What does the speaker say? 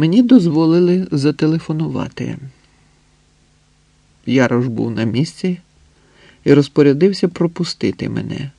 Мені дозволили зателефонувати. Ярош був на місці і розпорядився пропустити мене.